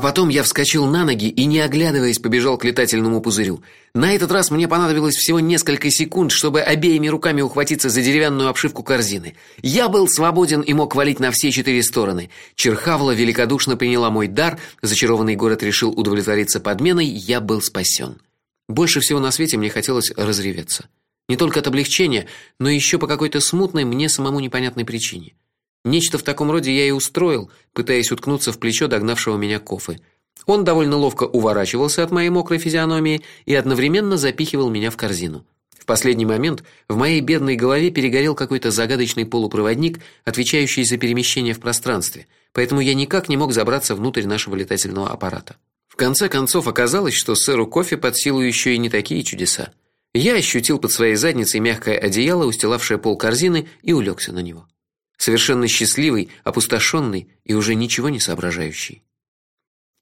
потом я вскочил на ноги и не оглядываясь побежал к летательному пузырю. На этот раз мне понадобилось всего несколько секунд, чтобы обеими руками ухватиться за деревянную обшивку корзины. Я был свободен и мог валить на все четыре стороны. Черхавла великодушно приняла мой дар, зачарованный город решил удовлетвориться подменой, я был спасен. Больше всего на свете мне хотелось разреветься. Не только от облегчения, но еще по какой-то смутной мне самому непонятной причине. Нечто в таком роде я и устроил, пытаясь уткнуться в плечо догнавшего меня Кофы. Он довольно ловко уворачивался от моей мокрой физиономии и одновременно запихивал меня в корзину. В последний момент в моей бедной голове перегорел какой-то загадочный полупроводник, отвечающий за перемещение в пространстве, поэтому я никак не мог забраться внутрь нашего летательного аппарата. В конце концов оказалось, что сэру Кофе под силу еще и не такие чудеса. Я ощутил под своей задницей мягкое одеяло, устилавшее пол корзины, и улегся на него совершенно счастливый, опустошенный и уже ничего не соображающий.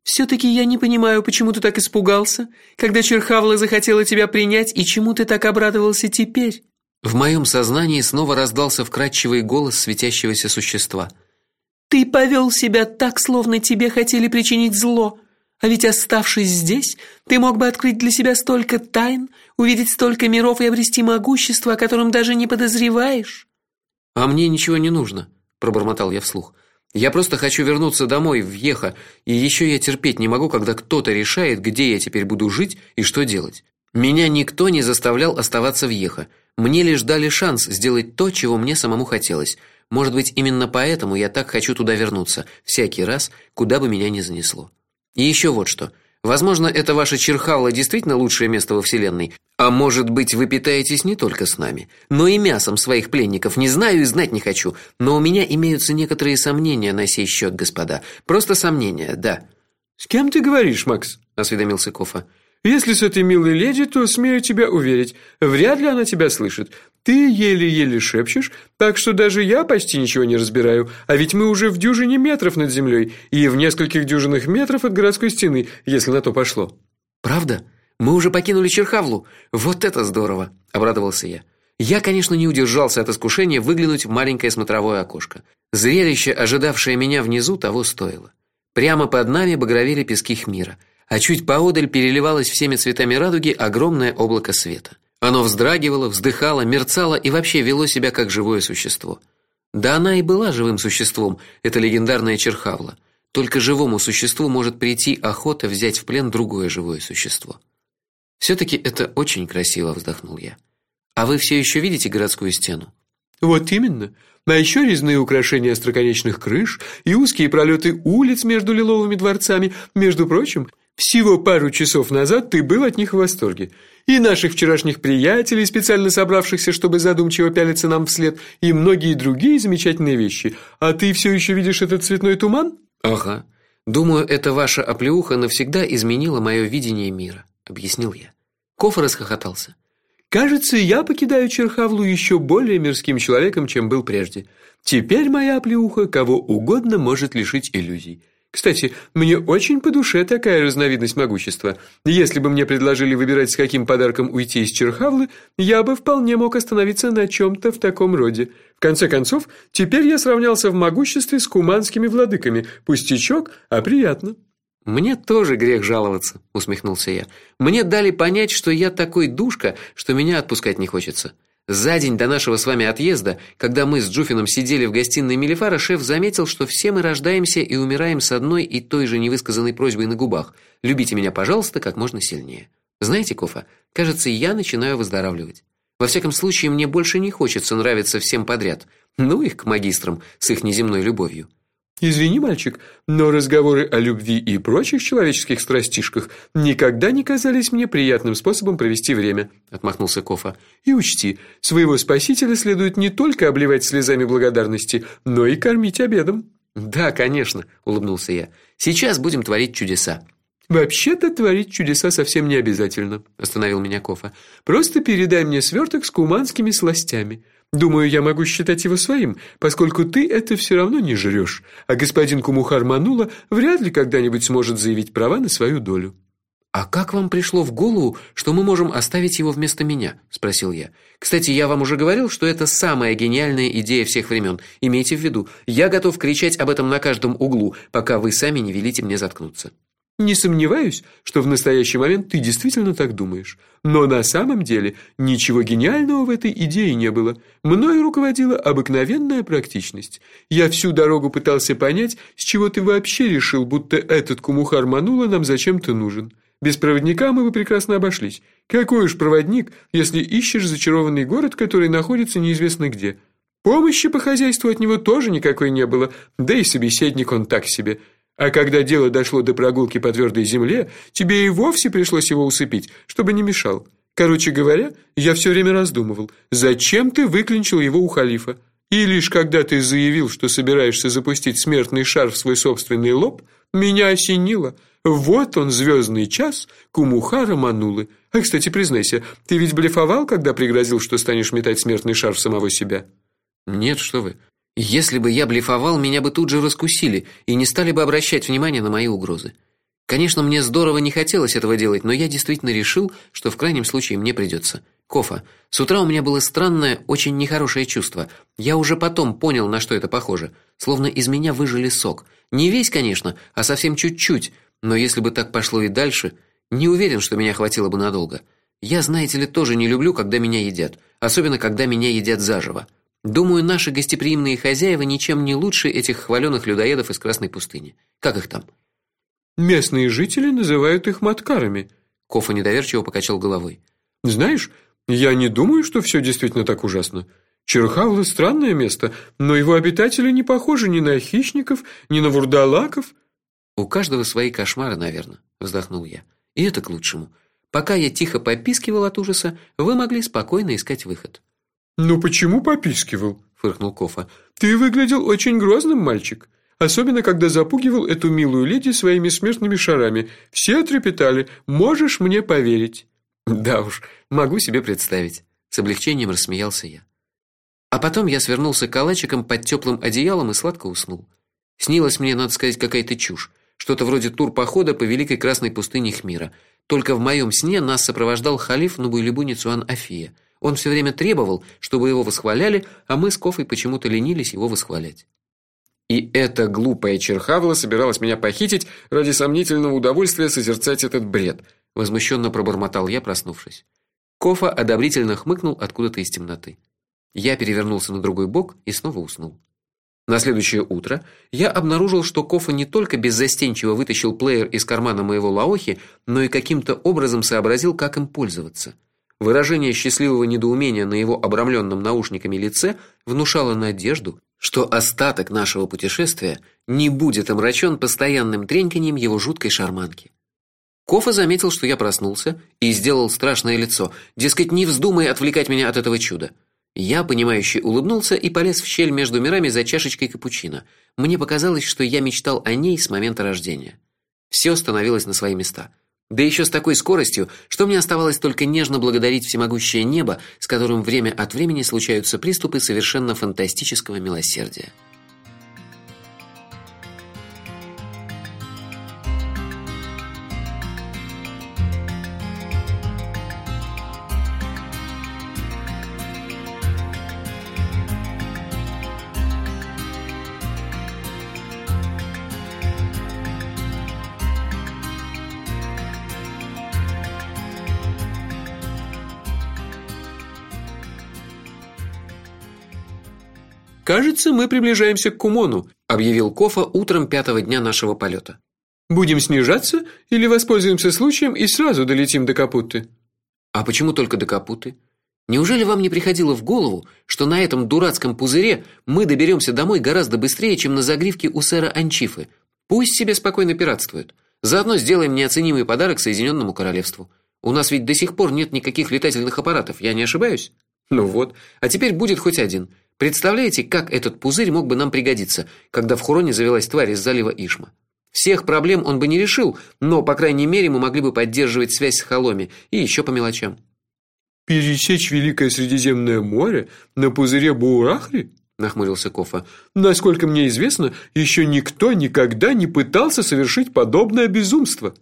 все таки я не понимаю, почему ты так испугался, когда Черхавла захотела тебя принять, и чему ты так обрадовался теперь? В моем сознании снова раздался вкрадчивый голос светящегося существа. Ты повел себя так, словно тебе хотели причинить зло. А ведь оставшись здесь, ты мог бы открыть для себя столько тайн, увидеть столько миров и обрести могущество, о котором даже не подозреваешь. А мне ничего не нужно, пробормотал я вслух. Я просто хочу вернуться домой в Ехо, и еще я терпеть не могу, когда кто-то решает, где я теперь буду жить и что делать. Меня никто не заставлял оставаться в Ехо. Мне лишь дали шанс сделать то, чего мне самому хотелось. Может быть, именно поэтому я так хочу туда вернуться всякий раз, куда бы меня ни занесло. И еще вот что. Возможно, это ваше Черхавла действительно лучшее место во вселенной, а может быть, вы питаетесь не только с нами, но и мясом своих пленников. Не знаю и знать не хочу, но у меня имеются некоторые сомнения на сей счет, господа. Просто сомнения, да. С кем ты говоришь, Макс? осведомился Кофа. Если с этой милой леди, то смею тебя уверить, вряд ли она тебя слышит. Ты еле-еле шепчешь, так что даже я почти ничего не разбираю. А ведь мы уже в дюжине метров над землей и в нескольких дюжинах метров от городской стены, если на то пошло. Правда? Мы уже покинули Черхавлу. Вот это здорово, обрадовался я. Я, конечно, не удержался от искушения выглянуть в маленькое смотровое окошко. Зрелище, ожидавшее меня внизу, того стоило. Прямо под нами багровели пески Хмира а чуть поодаль переливалось всеми цветами радуги огромное облако света. Оно вздрагивало, вздыхало, мерцало и вообще вело себя как живое существо. Да она и была живым существом, это легендарная Черхавла. Только живому существу может прийти охота взять в плен другое живое существо. все таки это очень красиво, вздохнул я. А вы все еще видите городскую стену? Вот именно. А еще резные украшения остроконечных крыш и узкие пролеты улиц между лиловыми дворцами. Между прочим, всего пару часов назад ты был от них в восторге. И наших вчерашних приятелей, специально собравшихся, чтобы задумчиво пялиться нам вслед, и многие другие замечательные вещи. А ты все еще видишь этот цветной туман? Ага. Думаю, эта ваша оплеуха навсегда изменила мое видение мира, объяснил я. Кофа расхохотался. Кажется, я покидаю Черхавлу еще более мирским человеком, чем был прежде. Теперь моя оплеуха кого угодно может лишить иллюзий. Кстати, мне очень по душе такая разновидность могущества. Если бы мне предложили выбирать, с каким подарком уйти из Черхавлы, я бы вполне мог остановиться на чем то в таком роде. В конце концов, теперь я сравнялся в могуществе с куманскими владыками. Пустячок, а приятно. Мне тоже грех жаловаться, усмехнулся я. Мне дали понять, что я такой душка, что меня отпускать не хочется. За день до нашего с вами отъезда, когда мы с Джуфином сидели в гостиной Мелифара, шеф заметил, что все мы рождаемся и умираем с одной и той же невысказанной просьбой на губах: "Любите меня, пожалуйста, как можно сильнее". Знаете, Кофа, кажется, я начинаю выздоравливать. Во всяком случае, мне больше не хочется нравиться всем подряд. Ну их к магистрам с их неземной любовью. Извини, мальчик, но разговоры о любви и прочих человеческих страстишках никогда не казались мне приятным способом провести время, отмахнулся Кофа. И учти, своего спасителя следует не только обливать слезами благодарности, но и кормить обедом. Да, конечно, улыбнулся я. Сейчас будем творить чудеса. Вообще-то творить чудеса совсем не обязательно, остановил меня Кофа. Просто передай мне сверток с куманскими сластями. Думаю, я могу считать его своим, поскольку ты это все равно не жрешь, а господин Кумухар Манула вряд ли когда-нибудь сможет заявить права на свою долю. А как вам пришло в голову, что мы можем оставить его вместо меня, спросил я. Кстати, я вам уже говорил, что это самая гениальная идея всех времен. Имейте в виду, я готов кричать об этом на каждом углу, пока вы сами не велите мне заткнуться. Не сомневаюсь, что в настоящий момент ты действительно так думаешь. Но на самом деле ничего гениального в этой идее не было. Мною руководила обыкновенная практичность. Я всю дорогу пытался понять, с чего ты вообще решил, будто этот кумухар Манула нам зачем-то нужен. Без проводника мы бы прекрасно обошлись. Какой уж проводник, если ищешь зачарованный город, который находится неизвестно где. Помощи по хозяйству от него тоже никакой не было, да и собеседник он так себе. А когда дело дошло до прогулки по твердой земле, тебе и вовсе пришлось его усыпить, чтобы не мешал. Короче говоря, я все время раздумывал, зачем ты выклинчил его у халифа? И лишь когда ты заявил, что собираешься запустить смертный шар в свой собственный лоб, меня осенило. Вот он, звездный час, Кумухара Манулы. А, кстати, признайся, ты ведь блефовал, когда пригрозил, что станешь метать смертный шар в самого себя? Нет, что вы. Если бы я блефовал, меня бы тут же раскусили и не стали бы обращать внимание на мои угрозы. Конечно, мне здорово не хотелось этого делать, но я действительно решил, что в крайнем случае мне придется. Кофа. С утра у меня было странное, очень нехорошее чувство. Я уже потом понял, на что это похоже. Словно из меня выжили сок. Не весь, конечно, а совсем чуть-чуть. Но если бы так пошло и дальше, не уверен, что меня хватило бы надолго. Я, знаете ли, тоже не люблю, когда меня едят, особенно когда меня едят заживо. Думаю, наши гостеприимные хозяева ничем не лучше этих хваленых людоедов из Красной пустыни. Как их там? Местные жители называют их маткарами. Кофа недоверчиво покачал головой. Знаешь, я не думаю, что все действительно так ужасно. Черхавла странное место, но его обитатели не похожи ни на хищников, ни на вурдалаков. У каждого свои кошмары, наверное, вздохнул я. И это к лучшему. Пока я тихо попискивал от ужаса, вы могли спокойно искать выход. «Ну почему попискивал?» – фыркнул Кофа. «Ты выглядел очень грозным, мальчик. Особенно, когда запугивал эту милую леди своими смертными шарами. Все трепетали. Можешь мне поверить?» «Да уж, могу себе представить». С облегчением рассмеялся я. А потом я свернулся калачиком под теплым одеялом и сладко уснул. Снилась мне, надо сказать, какая-то чушь. Что-то вроде турпохода по Великой Красной пустыне Хмира. Только в моем сне нас сопровождал халиф Нубуйлибу Цуан Афия – он все время требовал, чтобы его восхваляли, а мы с Кофой почему-то ленились его восхвалять. И эта глупая черхавла собиралась меня похитить ради сомнительного удовольствия созерцать этот бред, возмущенно пробормотал я, проснувшись. Кофа одобрительно хмыкнул откуда-то из темноты. Я перевернулся на другой бок и снова уснул. На следующее утро я обнаружил, что Кофа не только беззастенчиво вытащил плеер из кармана моего лаохи, но и каким-то образом сообразил, как им пользоваться. Выражение счастливого недоумения на его обрамленном наушниками лице внушало надежду, что остаток нашего путешествия не будет омрачен постоянным треньканьем его жуткой шарманки. Кофа заметил, что я проснулся, и сделал страшное лицо, дескать, не вздумай отвлекать меня от этого чуда. Я, понимающе улыбнулся и полез в щель между мирами за чашечкой капучино. Мне показалось, что я мечтал о ней с момента рождения. Все становилось на свои места. Да еще с такой скоростью, что мне оставалось только нежно благодарить всемогущее небо, с которым время от времени случаются приступы совершенно фантастического милосердия. Кажется, мы приближаемся к Кумону, объявил Кофа утром пятого дня нашего полета. Будем снижаться или воспользуемся случаем и сразу долетим до Капуты? А почему только до Капуты? Неужели вам не приходило в голову, что на этом дурацком пузыре мы доберемся домой гораздо быстрее, чем на загривке у сэра Анчифы? Пусть себе спокойно пиратствуют. Заодно сделаем неоценимый подарок Соединенному королевству. У нас ведь до сих пор нет никаких летательных аппаратов, я не ошибаюсь? Ну вот, а теперь будет хоть один. Представляете, как этот пузырь мог бы нам пригодиться, когда в Хуроне завелась тварь из залива Ишма? Всех проблем он бы не решил, но, по крайней мере, мы могли бы поддерживать связь с Холоми и еще по мелочам. Пересечь Великое Средиземное море на пузыре Буурахри? нахмурился Кофа. Насколько мне известно, еще никто никогда не пытался совершить подобное безумство.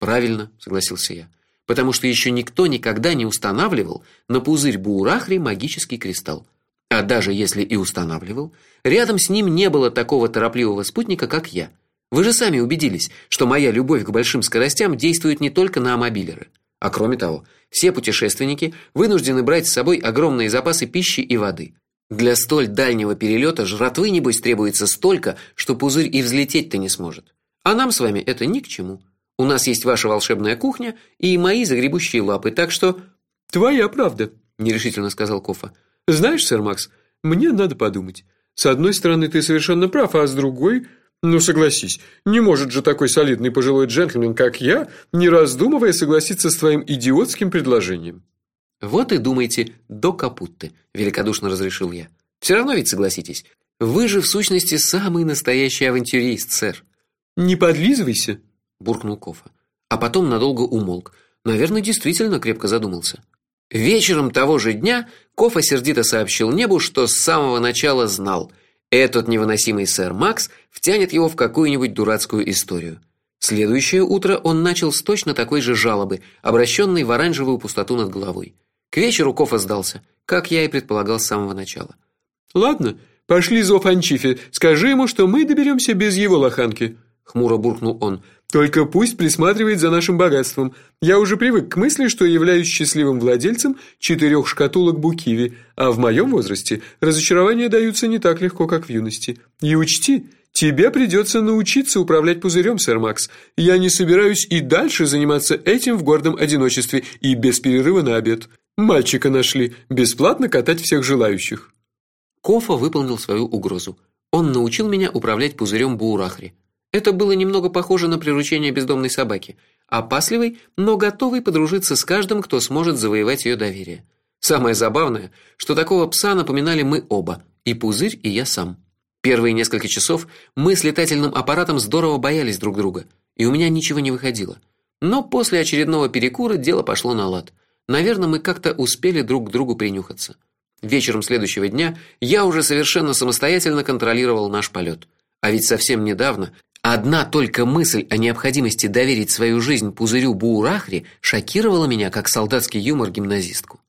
Правильно, согласился я. Потому что еще никто никогда не устанавливал на пузырь Буурахри магический кристалл. А даже если и устанавливал, рядом с ним не было такого торопливого спутника, как я. Вы же сами убедились, что моя любовь к большим скоростям действует не только на мобилеры. А кроме того, все путешественники вынуждены брать с собой огромные запасы пищи и воды. Для столь дальнего перелета жратвы небось требуется столько, что пузырь и взлететь-то не сможет. А нам с вами это ни к чему. У нас есть ваша волшебная кухня и мои загребущие лапы, так что твоя правда, нерешительно сказал Кофа. Знаешь, сэр Макс, мне надо подумать. С одной стороны, ты совершенно прав, а с другой, ну согласись, не может же такой солидный пожилой джентльмен, как я, не раздумывая согласиться с твоим идиотским предложением. Вот и думайте до капутты, великодушно разрешил я. Все равно ведь согласитесь. Вы же в сущности самый настоящий авантюрист, сэр. Не подлизывайся, буркнул Кофа, а потом надолго умолк. Наверное, действительно крепко задумался. Вечером того же дня Кофа сердито сообщил небу, что с самого начала знал, этот невыносимый сэр Макс втянет его в какую-нибудь дурацкую историю. Следующее утро он начал с точно такой же жалобы, обращенной в оранжевую пустоту над головой. К вечеру Кофа сдался, как я и предполагал с самого начала. Ладно, пошли зов Анчифе. Скажи ему, что мы доберемся без его лоханки, хмуро буркнул он. Только пусть присматривает за нашим богатством. Я уже привык к мысли, что являюсь счастливым владельцем четырех шкатулок Букиви, а в моем возрасте разочарования даются не так легко, как в юности. И учти, тебе придется научиться управлять пузырем, сэр Макс. Я не собираюсь и дальше заниматься этим в гордом одиночестве и без перерыва на обед. Мальчика нашли, бесплатно катать всех желающих. Кофа выполнил свою угрозу. Он научил меня управлять пузырем Буурахри. Это было немного похоже на приручение бездомной собаки, опасливой, но готовой подружиться с каждым, кто сможет завоевать ее доверие. Самое забавное, что такого пса напоминали мы оба, и Пузырь, и я сам. Первые несколько часов мы с летательным аппаратом здорово боялись друг друга, и у меня ничего не выходило. Но после очередного перекура дело пошло на лад. Наверное, мы как-то успели друг к другу принюхаться. Вечером следующего дня я уже совершенно самостоятельно контролировал наш полет. А ведь совсем недавно Одна только мысль о необходимости доверить свою жизнь пузырю Буурахри шокировала меня, как солдатский юмор гимназистку.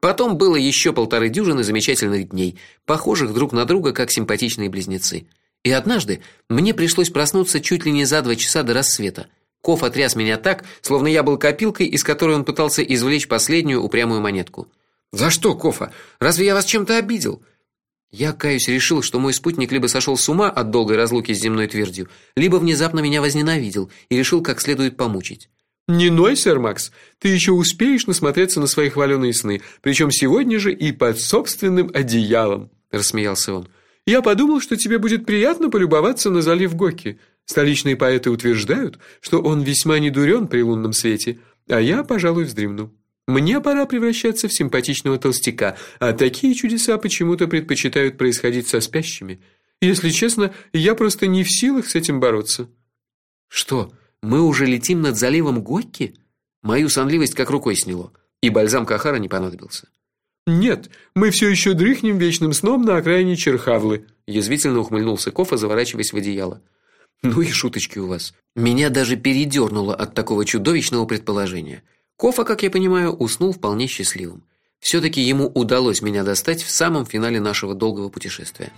Потом было еще полторы дюжины замечательных дней, похожих друг на друга, как симпатичные близнецы. И однажды мне пришлось проснуться чуть ли не за два часа до рассвета. Коф отряс меня так, словно я был копилкой, из которой он пытался извлечь последнюю упрямую монетку. "За что, Кофа? Разве я вас чем-то обидел?" Я, каюсь, решил, что мой спутник либо сошел с ума от долгой разлуки с земной твердью, либо внезапно меня возненавидел и решил как следует помучить. Не ной, сэр Макс. Ты еще успеешь насмотреться на свои хваленые сны, причем сегодня же и под собственным одеялом, рассмеялся он. Я подумал, что тебе будет приятно полюбоваться на залив Гоки. Столичные поэты утверждают, что он весьма недурен при лунном свете, а я, пожалуй, вздремну. Мне пора превращаться в симпатичного толстяка, а такие чудеса почему-то предпочитают происходить со спящими. Если честно, я просто не в силах с этим бороться. Что, мы уже летим над заливом Гокки? Мою сонливость как рукой сняло, и бальзам Кахара не понадобился. Нет, мы все еще дрыхнем вечным сном на окраине Черхавлы, язвительно ухмыльнулся Кофа, заворачиваясь в одеяло. Ну и шуточки у вас. Меня даже передернуло от такого чудовищного предположения. Кофа, как я понимаю, уснул вполне счастливым. все таки ему удалось меня достать в самом финале нашего долгого путешествия.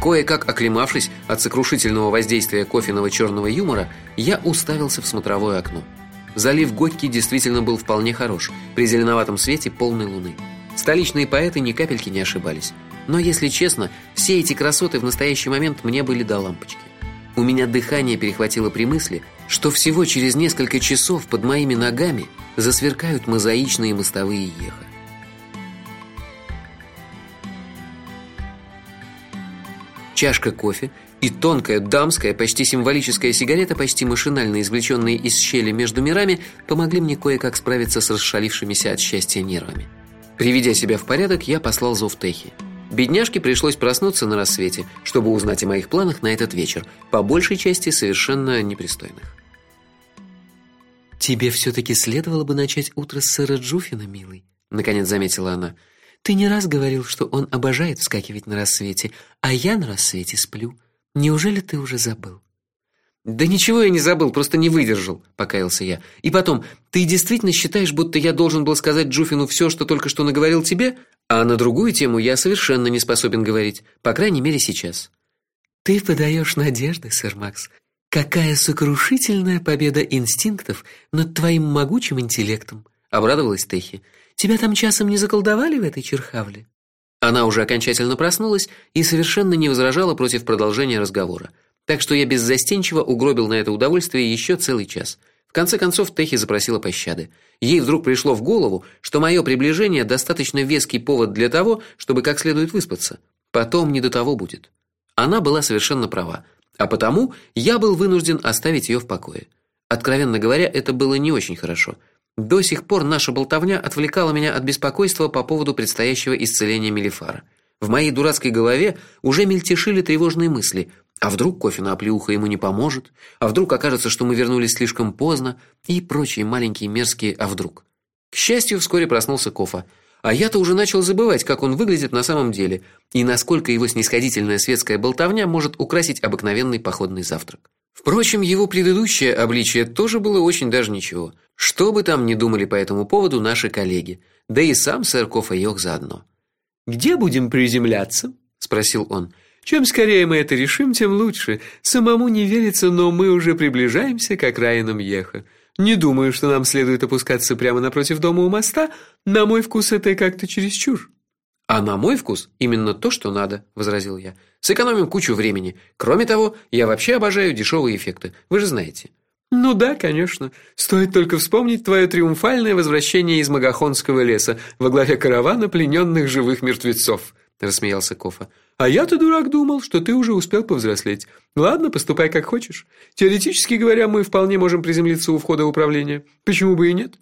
Кое-как оклемавшись от сокрушительного воздействия кофейного черного юмора, я уставился в смотровое окно. Залив Готьки действительно был вполне хорош, при зеленоватом свете полной луны. Столичные поэты ни капельки не ошибались. Но если честно, все эти красоты в настоящий момент мне были до лампочки. У меня дыхание перехватило при мысли, что всего через несколько часов под моими ногами засверкают мозаичные мостовые еха. Чашка кофе и тонкая дамская, почти символическая сигарета, почти машинально извлеченные из щели между мирами, помогли мне кое-как справиться с расшалившимися от счастья нервами. Приведя себя в порядок, я послал зов Техи. Бедняжке пришлось проснуться на рассвете, чтобы узнать о моих планах на этот вечер, по большей части совершенно непристойных. Тебе все таки следовало бы начать утро с сэра Джуфина, милый, наконец заметила она. Ты не раз говорил, что он обожает вскакивать на рассвете, а я на рассвете сплю. Неужели ты уже забыл? Да ничего я не забыл, просто не выдержал, покаялся я. И потом, ты действительно считаешь, будто я должен был сказать Джуфину все, что только что наговорил тебе, а на другую тему я совершенно не способен говорить, по крайней мере, сейчас. Ты подаешь надежды, сэр Макс. Какая сокрушительная победа инстинктов над твоим могучим интеллектом, обрадовалась Техи. Тебя там часом не заколдовали в этой черхавле? Она уже окончательно проснулась и совершенно не возражала против продолжения разговора. Так что я беззастенчиво угробил на это удовольствие еще целый час. В конце концов Техи запросила пощады. Ей вдруг пришло в голову, что мое приближение достаточно веский повод для того, чтобы как следует выспаться. Потом не до того будет. Она была совершенно права, а потому я был вынужден оставить ее в покое. Откровенно говоря, это было не очень хорошо. До сих пор наша болтовня отвлекала меня от беспокойства по поводу предстоящего исцеления Мелифара. В моей дурацкой голове уже мельтешили тревожные мысли – а вдруг кофе на оплеуха ему не поможет? А вдруг окажется, что мы вернулись слишком поздно? И прочие маленькие мерзкие «а вдруг?». К счастью, вскоре проснулся Кофа. А я-то уже начал забывать, как он выглядит на самом деле, и насколько его снисходительная светская болтовня может украсить обыкновенный походный завтрак. Впрочем, его предыдущее обличие тоже было очень даже ничего. Что бы там ни думали по этому поводу наши коллеги, да и сам сэр Кофа Йох заодно. «Где будем приземляться?» – спросил он. Чем скорее мы это решим, тем лучше. Самому не верится, но мы уже приближаемся к окраинам Еха. Не думаю, что нам следует опускаться прямо напротив дома у моста. На мой вкус это как-то чересчур. А на мой вкус именно то, что надо, возразил я. Сэкономим кучу времени. Кроме того, я вообще обожаю дешевые эффекты. Вы же знаете. Ну да, конечно. Стоит только вспомнить твое триумфальное возвращение из Магахонского леса во главе каравана плененных живых мертвецов, рассмеялся Кофа. А я-то дурак думал, что ты уже успел повзрослеть. Ладно, поступай как хочешь. Теоретически говоря, мы вполне можем приземлиться у входа в управление. Почему бы и нет?